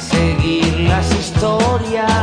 seguir las historias.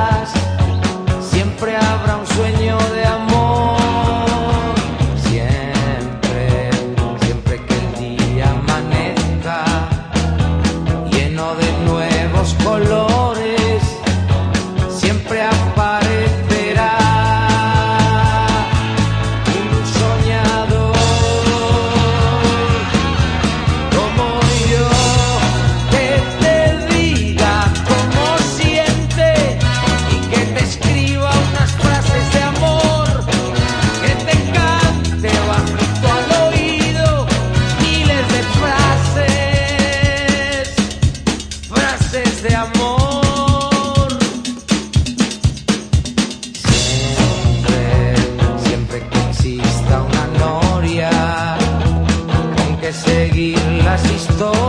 Siempre, siempre que exista una gloria, hay que seguir las historias.